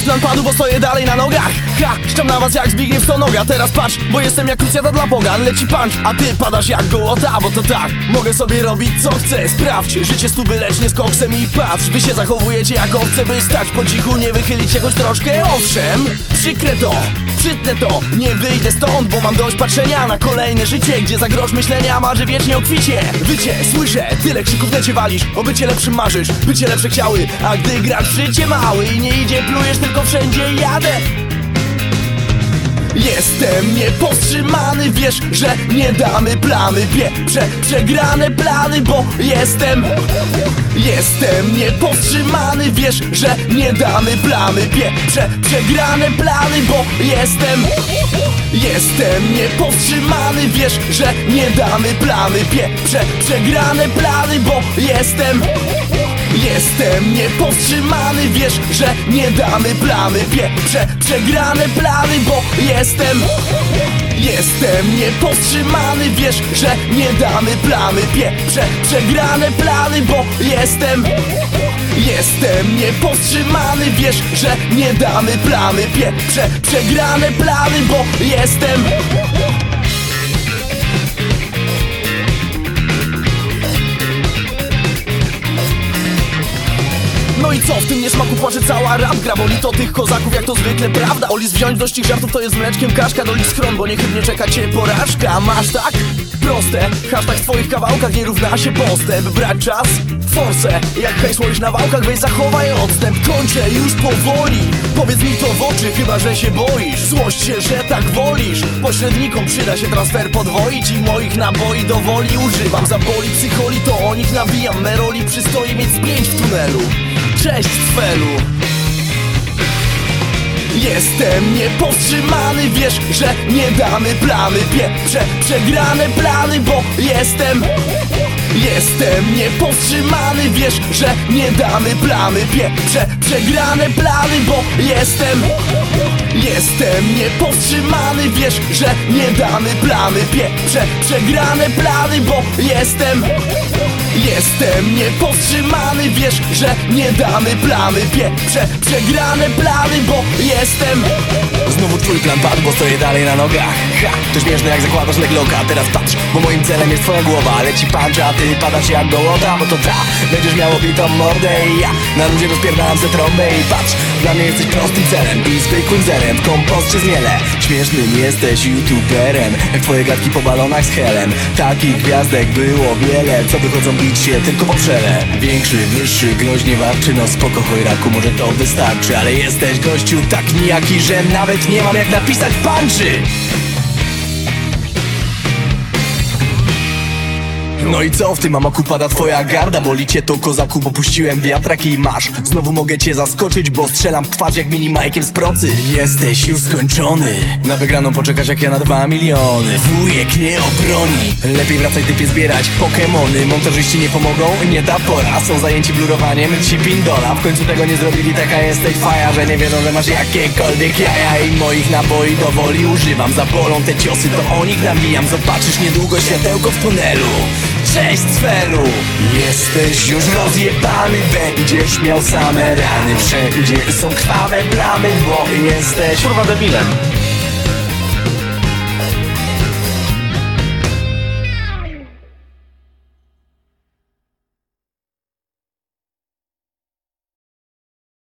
Wasz plan padł, bo stoję dalej na nogach. Ha, szczam na was jak Zbigniew noga Teraz patrz, bo jestem jak krucjata dla pogan Leci punch, a ty padasz jak gołota Bo to tak, mogę sobie robić co chcę Sprawdź, życie stówy lecz nie z koksem I patrz, wy się zachowujecie jak owce By stać po cichu, nie wychylić się choć troszkę. Owszem, przykre to Przytnę to, nie wyjdę stąd, bo mam dość patrzenia na kolejne życie Gdzie za grosz myślenia marzy wiecznie o kwicie Wycie, słyszę, tyle krzyków lecie walisz O bycie lepszym marzysz, bycie lepsze chciały. A gdy grasz życie mały i nie idzie plujesz tylko wszędzie jadę Jestem niepowstrzymany, wiesz, że nie damy plamy Pie, prze, przegrane plany, bo jestem Jestem niepowstrzymany, wiesz, że nie damy plamy Pie, prze, przegrane plany, bo jestem Jestem niepowstrzymany, wiesz, że nie damy plamy Pie, prze, przegrane plany, bo jestem Jestem niepowstrzymany, wiesz, że nie damy plamy. Pie, prze, przegrane plany, bo jestem Jestem niepowstrzymany, wiesz, że nie damy plamy. Pie, prze, przegrane plany, bo jestem Jestem niepowstrzymany, wiesz, że nie damy plamy. Pie, prze, przegrane plany, bo jestem No i co, w tym niesmaku płacze cała rap gra Boli to tych kozaków jak to zwykle prawda. Olis wziąć dość tych żartów to jest mleczkiem kaszka Dolik schron, bo niechybnie czeka cię porażka. Masz tak? Proste Hashtag w twoich kawałkach nie równa się postęp. Brać czas? Forsę Jak hejsłoś na wałkach weź zachowaj odstęp. Kończę już powoli Powiedz mi to w oczy, chyba że się boisz. Złość się, że tak wolisz. Pośrednikom przyda się transfer podwoić I moich naboi do woli używam. Zaboli psycholi, to o nich nawijam. Meroli przystoi mieć z pięć w tunelu Cześć Cfelu. Jestem niepowstrzymany, wiesz, że nie damy plamy. Pie, prze, przegrane plany, bo jestem Jestem niepowstrzymany, wiesz, że nie damy plamy. Pie, prze, przegrane plany, bo jestem Jestem niepowstrzymany, wiesz, że nie damy plamy. Pie, prze, przegrane plany, bo jestem Jestem niepowstrzymany, wiesz, że nie damy plamy. Pie, prze, przegrane plany, bo jestem. Znowu twój plan padł, bo stoję dalej na nogach. Ha, to śmieszne jak zakładasz legloka. Teraz patrz, bo moim celem jest twoja głowa. Leci punch, a ty padasz jak gołota Bo to ta, będziesz miał obitą mordę I ja na ludzie rozpierdalam ze trąbę I patrz, dla mnie jesteś prostym celem I zwykłym zerem, w kompost czy zmiele Śmiesznym jesteś youtuberem. Jak twoje gadki po balonach z helem. Takich gwiazdek było wiele Co wychodzą bić się tylko po przele. Większy, wyższy, groźnie warczy No spoko chojraku, może to wystarczy. Ale jesteś gościu tak nijaki, że nawet nie mam jak napisać punchy No i co w tym amoku pada twoja garda? Boli cię to kozaku, bo puściłem wiatrak i masz. Znowu mogę cię zaskoczyć, bo strzelam w twarz jak mini Majkiem z procy. Jesteś już skończony. Na wygraną poczekać jak ja na dwa miliony. Wujek nie obroni. Lepiej wracaj typie zbierać Pokemony. Montażyści nie pomogą, nie da pora. Są zajęci blurowaniem, ci pindola. W końcu tego nie zrobili, taka jesteś faja Że nie wiedzą, że masz jakiekolwiek jaja. I moich naboi do woli używam. Zabolą te ciosy, to o nich nawijam Zobaczysz niedługo światełko w tunelu Cześć Sfelu Jesteś już rozjebany Będziesz miał same rany. Wszędzie są krwawe plamy Bo jesteś Kurwa debilem